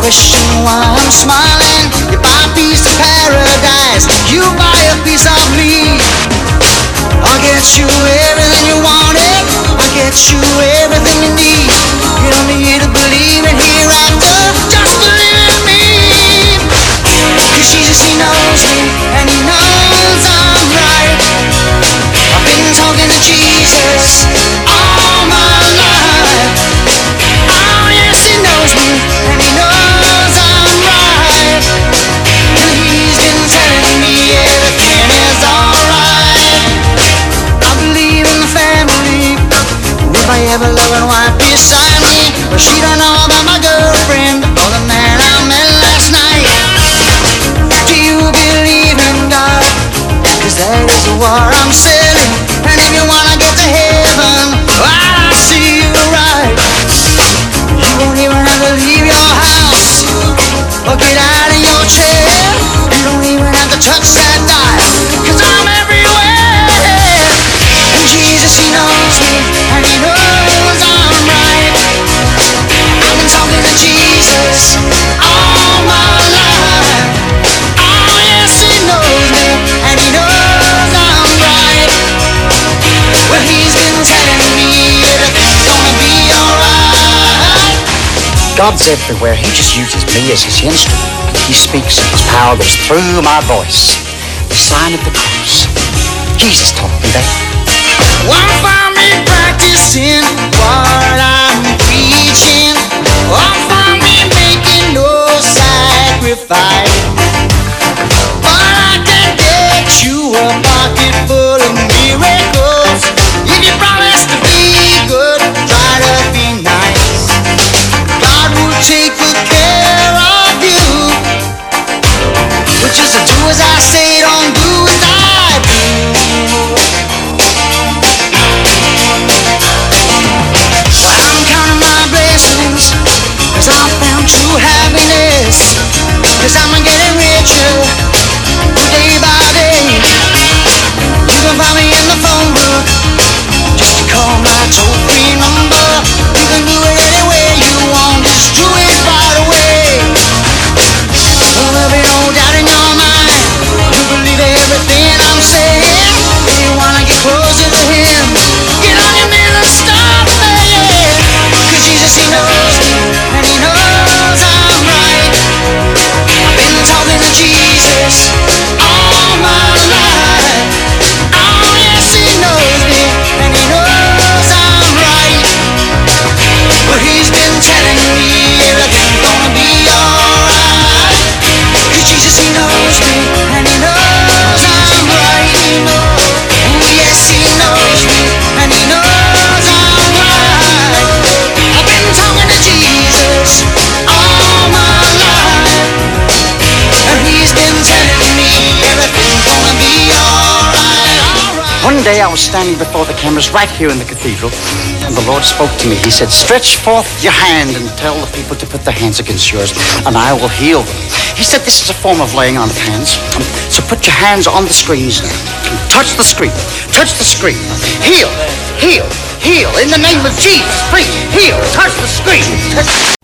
question why I'm smiling. You buy a piece of paradise, you buy a piece of me. I'll get you everything you wanted, I'll get you everything you need. You don't need to believe in hereafter, just believe in me. Cause she just, knows. God's everywhere. He just uses me as his instrument. He speaks and his power goes through my voice. The sign of the cross. Jesus taught me that. Why find me practicing? was standing before the cameras right here in the cathedral, and the Lord spoke to me. He said, Stretch forth your hand and tell the people to put their hands against yours, and I will heal them. He said, This is a form of laying on of hands. Um, so put your hands on the screens now. Um, touch the screen. Touch the screen. Heal. Heal. Heal. In the name of Jesus, Free. heal. Touch the screen.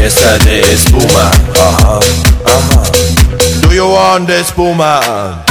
Yesterday Puma. Uh-huh. Uh-huh. Do you want this Puma?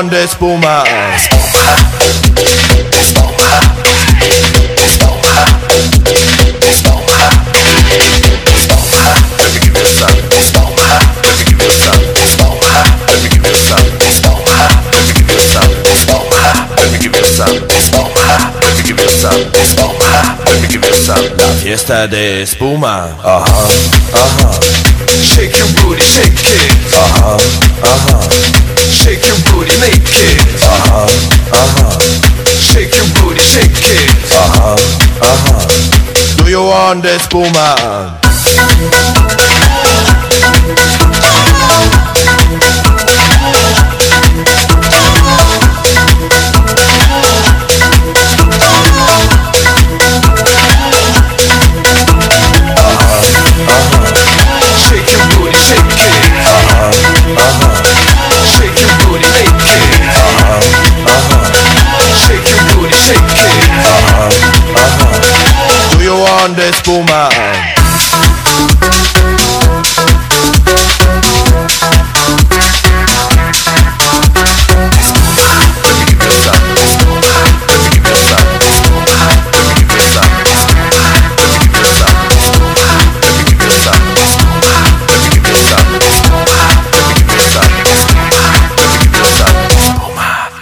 It. Do you want the espuma? Let me give you some. Let me give you some. Let me give you some. Let me give you some. Let me give you some. Let me give you some. Let me give you some. La fiesta de espuma. Uh huh, uh huh. Shake your booty, shake it. Uh huh, uh huh. Shake your booty, make it. Uh huh, uh huh. Shake your booty, shake it. Uh huh, uh huh. Do you want the espuma?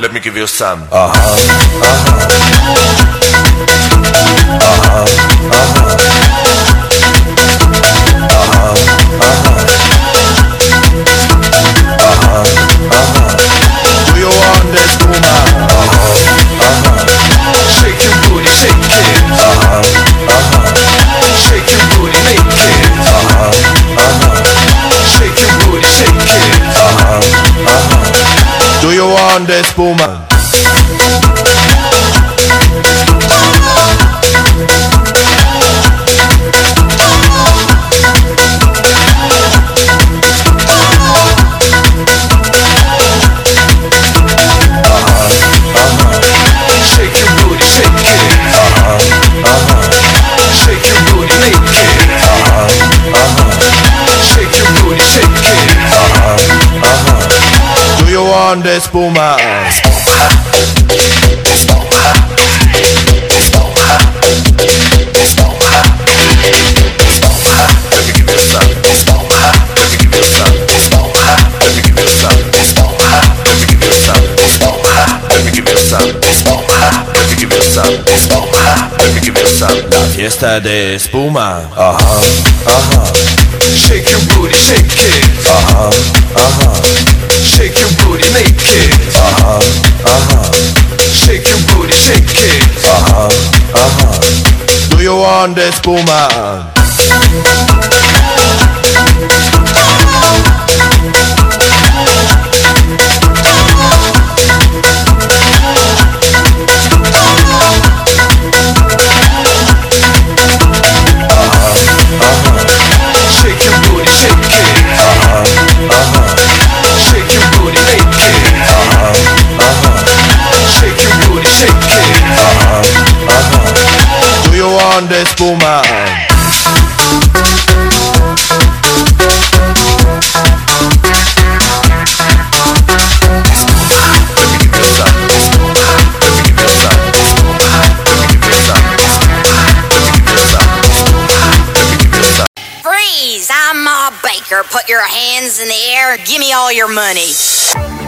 Let me give you some. Uh huh, uh huh. Espuma? Let me give you some. Let me give you some. Let me give you some. Let me give you some. Let me give you some. Let me give you some. Let me give you some. La fiesta de espuma. Uh huh, uh huh. Shake your booty, shake it. Uh uh huh. on this man. Hands in the air. Give me all your money.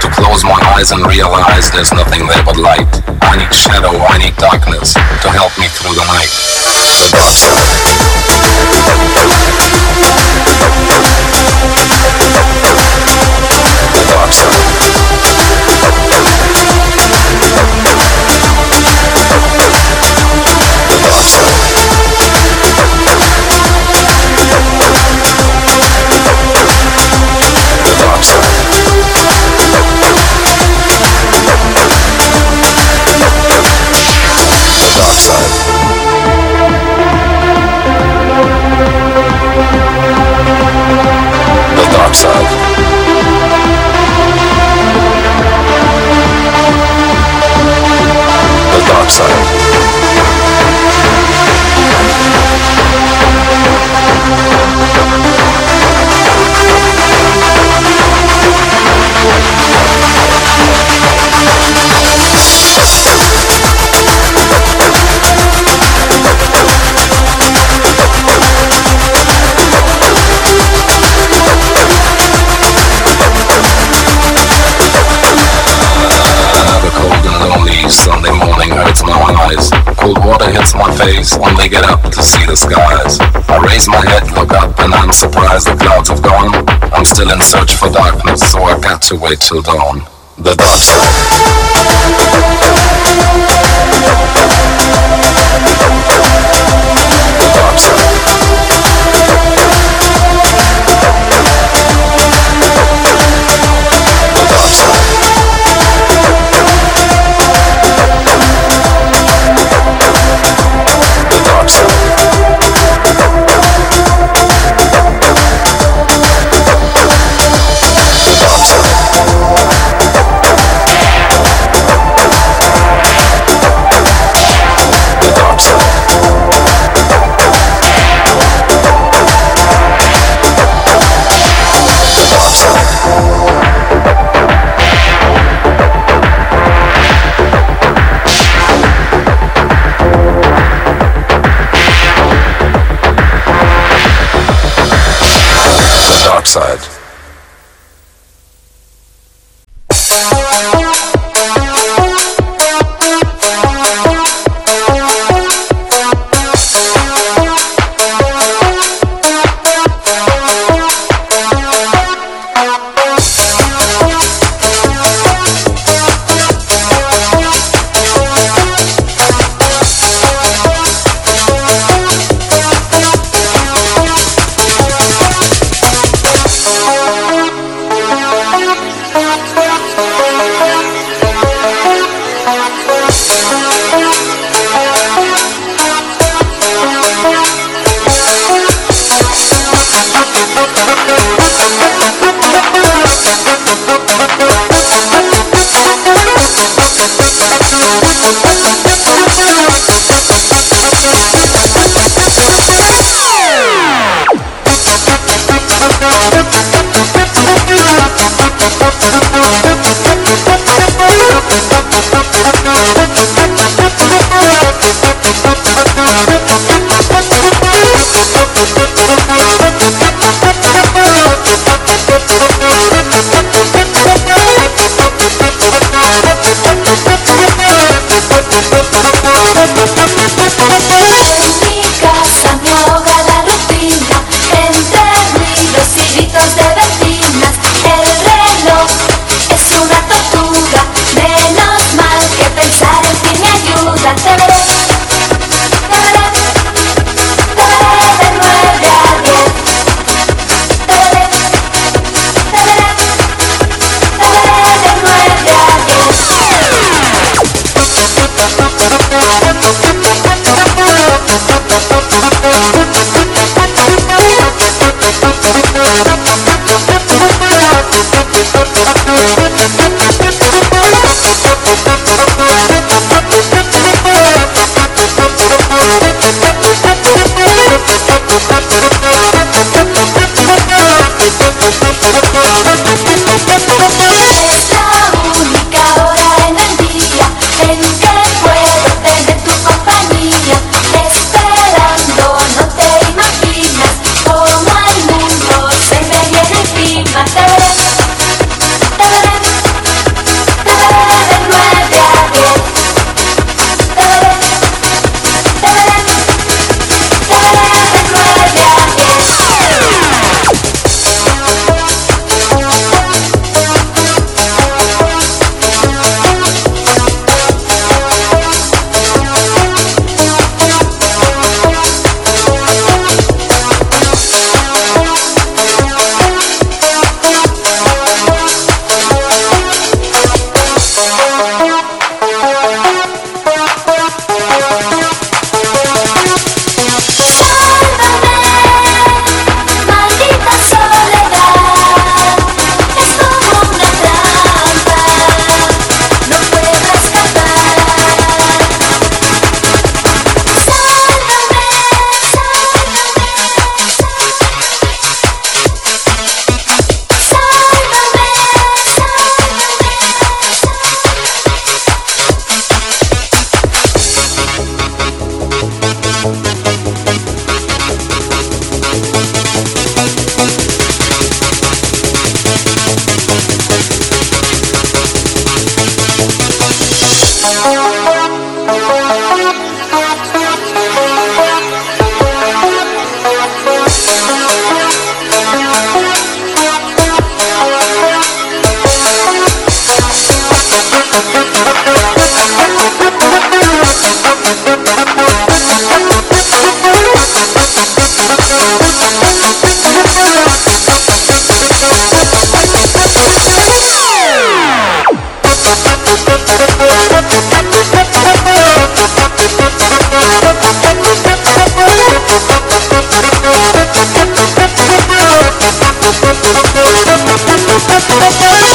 to close my eyes and realize there's nothing there but light. I need shadow, I need darkness to help me through the night. The dark side. Side. My face, when they get up to see the skies. I raise my head, look up, and I'm surprised the clouds have gone. I'm still in search for darkness, so I got to wait till dawn. The dark side. The dark side. Side. Let's go.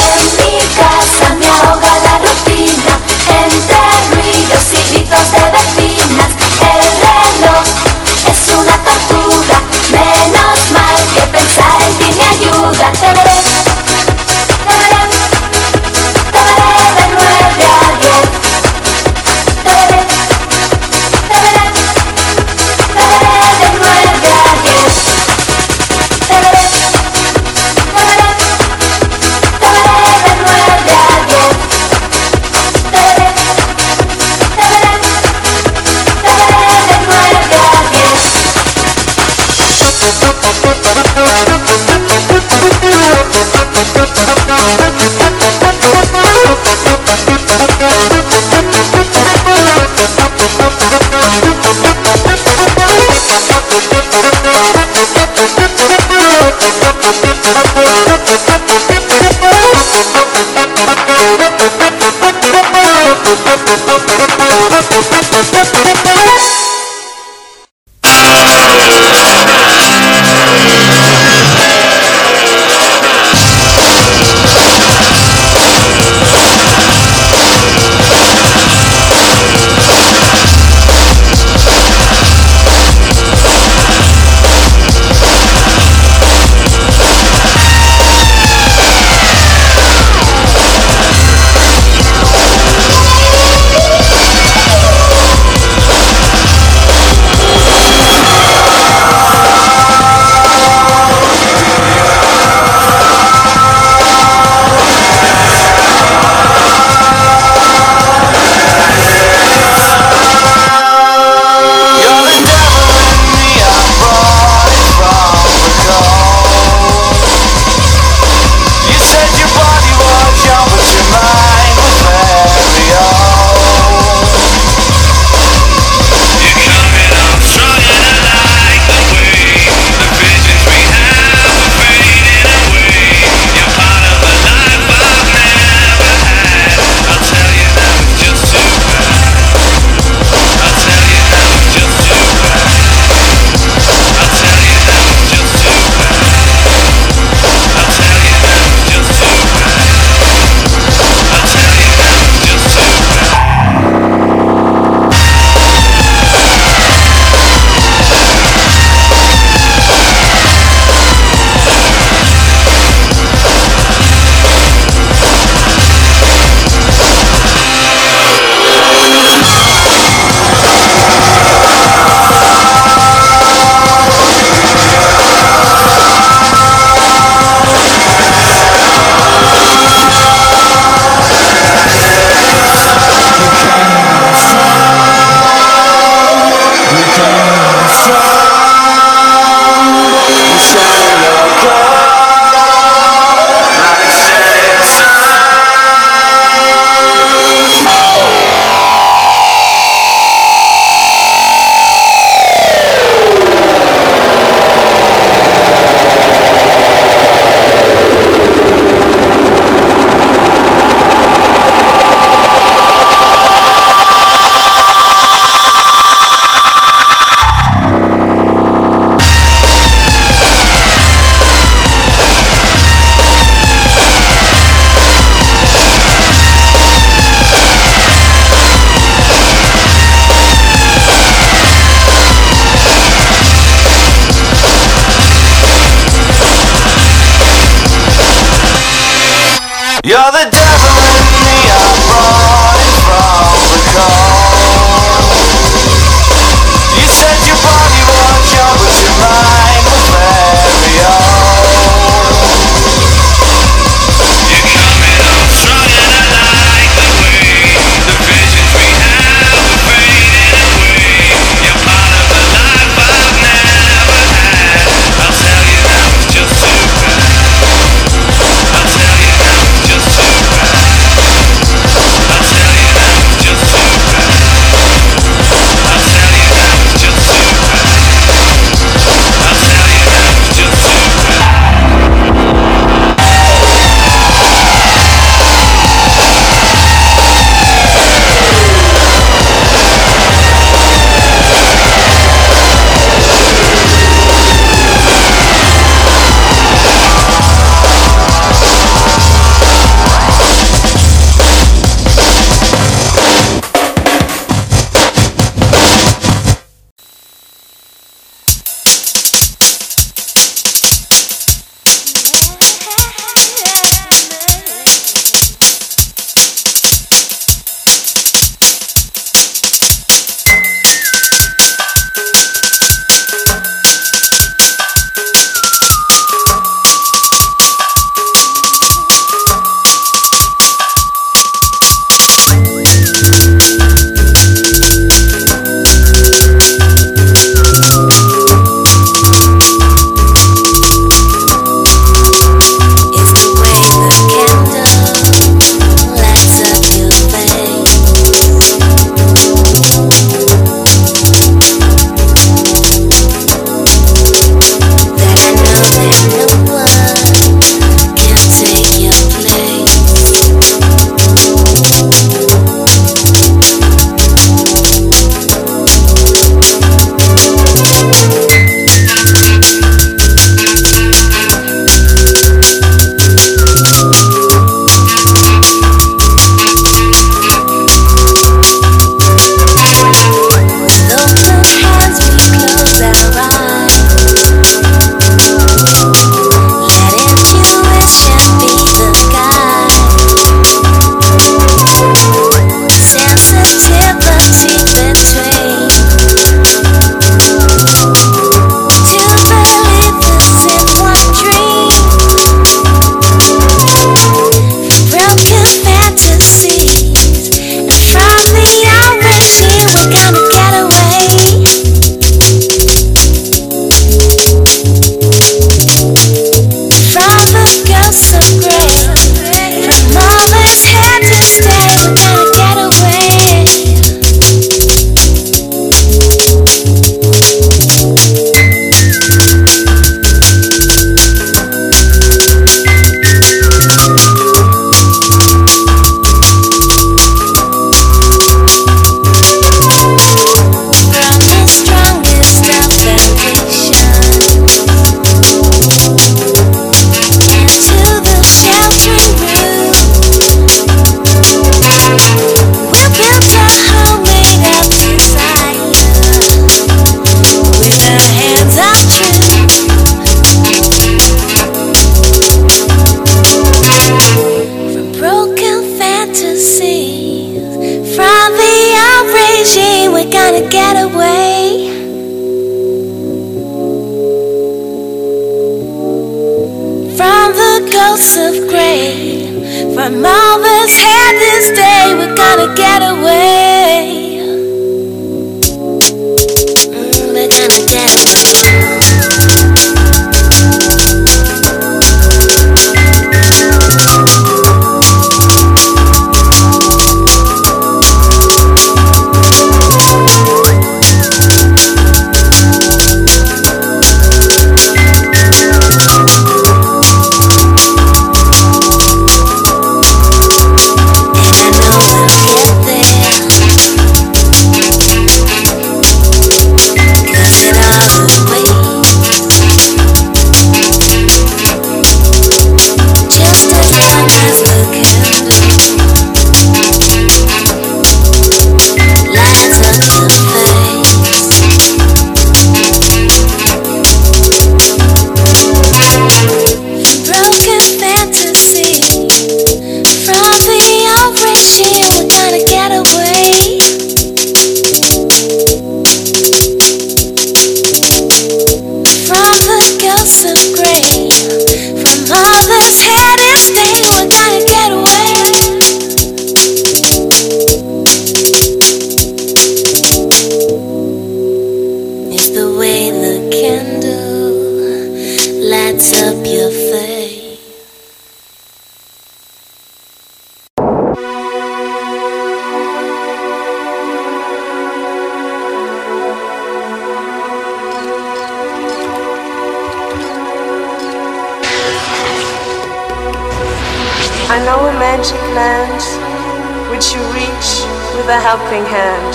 helping hand.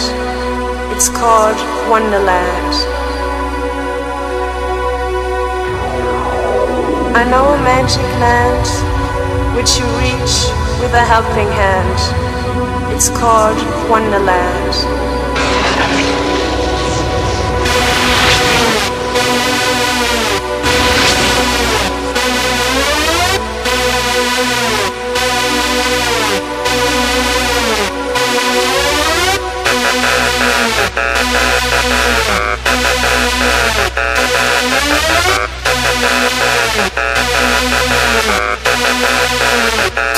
It's called Wonderland. I know a magic land which you reach with a helping hand. It's called Wonderland.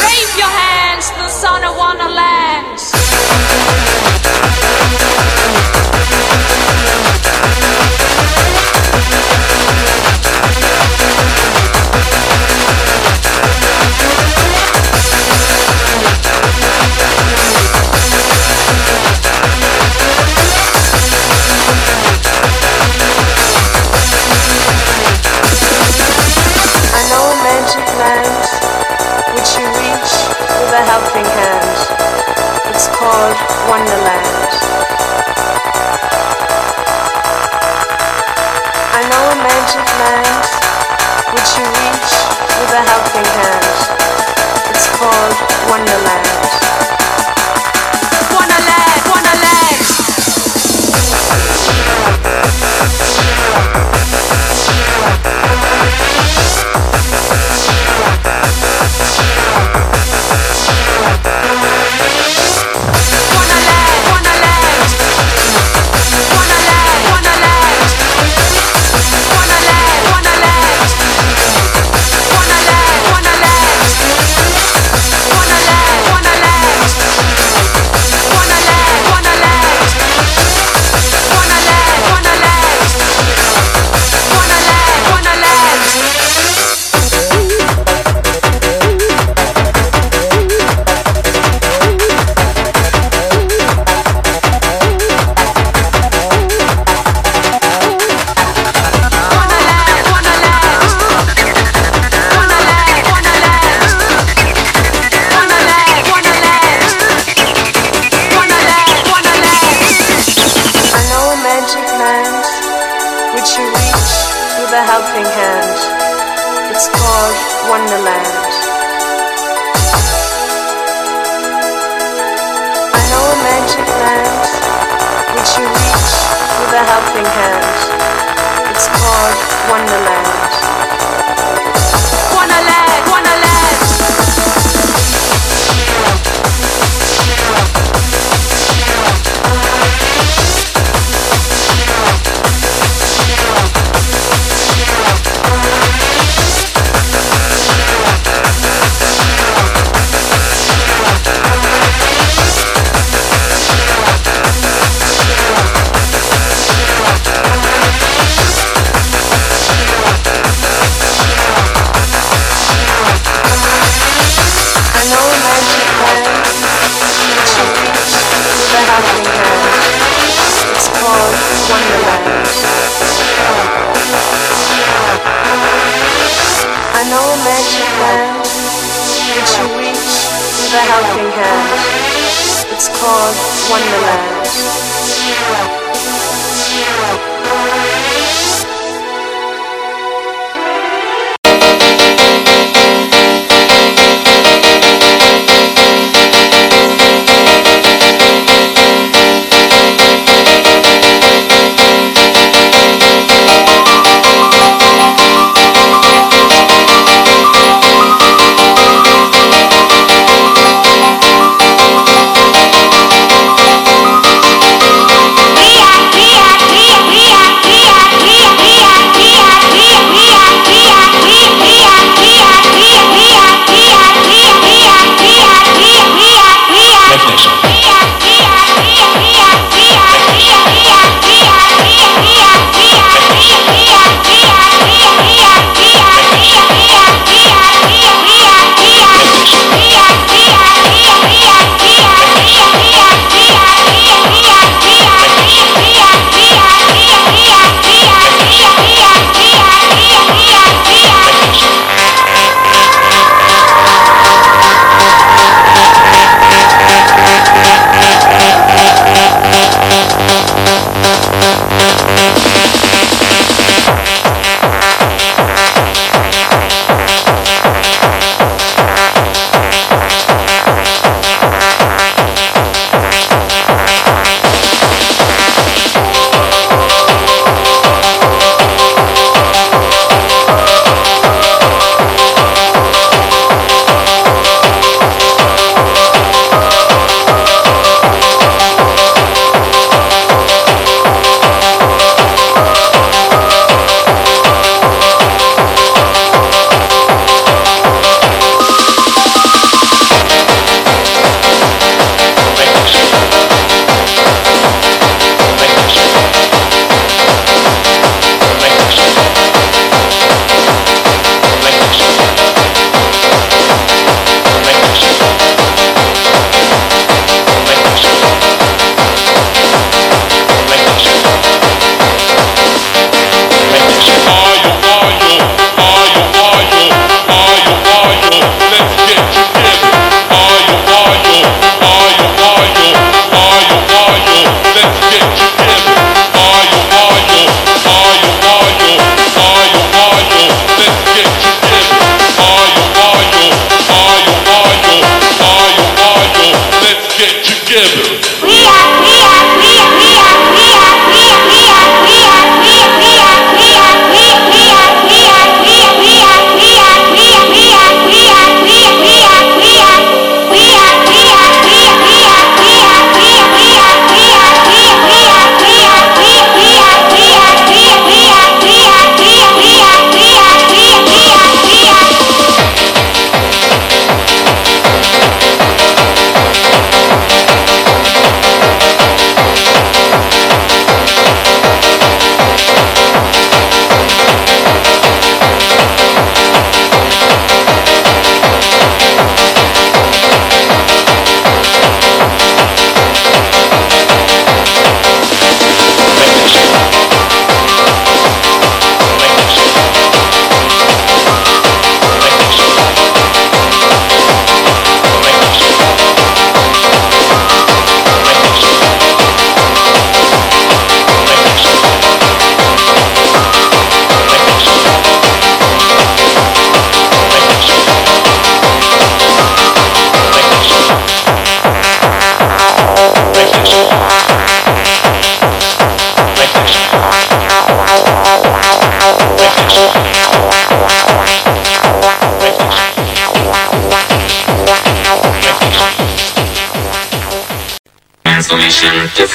Raise your hands, the sun I wanna last. a helping hand. It's called Wonderland. I know a magic land which you reach with a helping hand. It's called Wonderland. Wonderland, Wonderland. Yeah.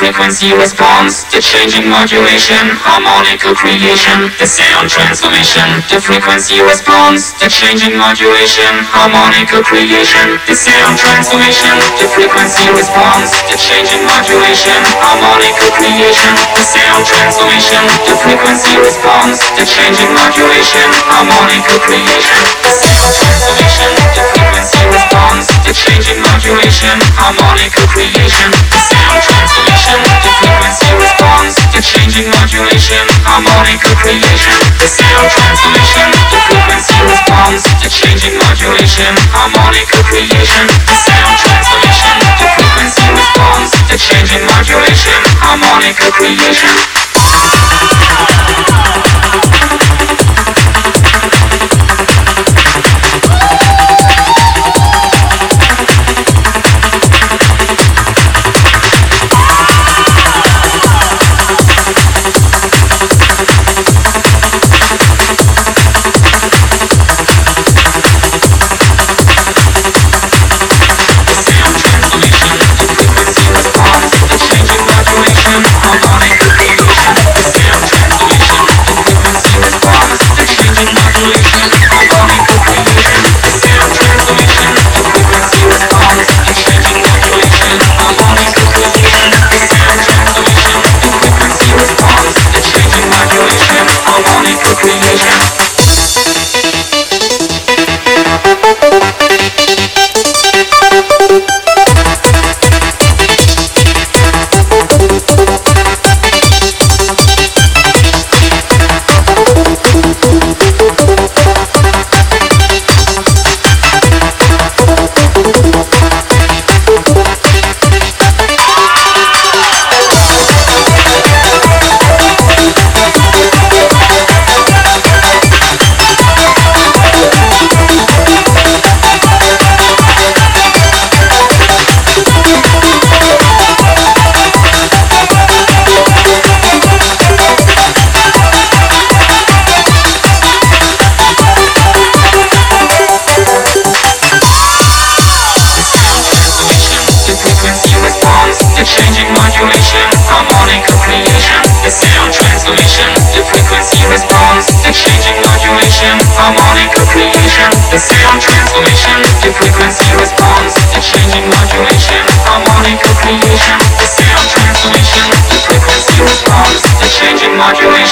Frequency response, the changing modulation, harmonical creation, the sound transformation, the frequency response, the changing modulation, harmonical creation, the sound transformation, the frequency response, the changing modulation, harmonical creation, the sound transformation, the frequency response, the changing modulation, harmonical creation, the sound transformation, the frequency response, the changing modulation, harmonical creation, the sound transformation, the frequency response, changing modulation, harmonical creation, the sound transformation, the frequency response, the changing modulation, harmonical creation, the sound transformation, the frequency response, changing modulation, creation.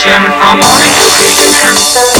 from all the